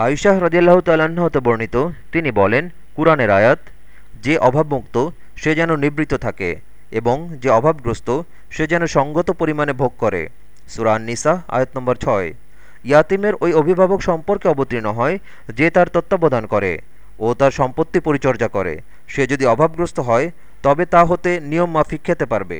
আয়ুষাহ রদিয়াল্লাহ তাল্লাহতে হতে বর্ণিত, তিনি বলেন, কুরআনের আয়াত, যে অভাবমুক্ত, সে যেন নিবৃত্ত থাকে এবং যে অভাবগ্রস্ত, সে যেন সঙ্গত পরিমাণে ভোগ করে। সুরান নিসা আয়াত নম্বর ছয়। ইয়াতিমের ওই অভিভাবক সম্পর্কে অবতীর্ণ হয় যে তার তত্ত্বাবধান করে ও তার সম্পত্তি পরিচর্যা করে। সে যদি অভাবগ্রস্ত হয়, তবে তা হতে নিয়ম মাফিক খেতে পারবে।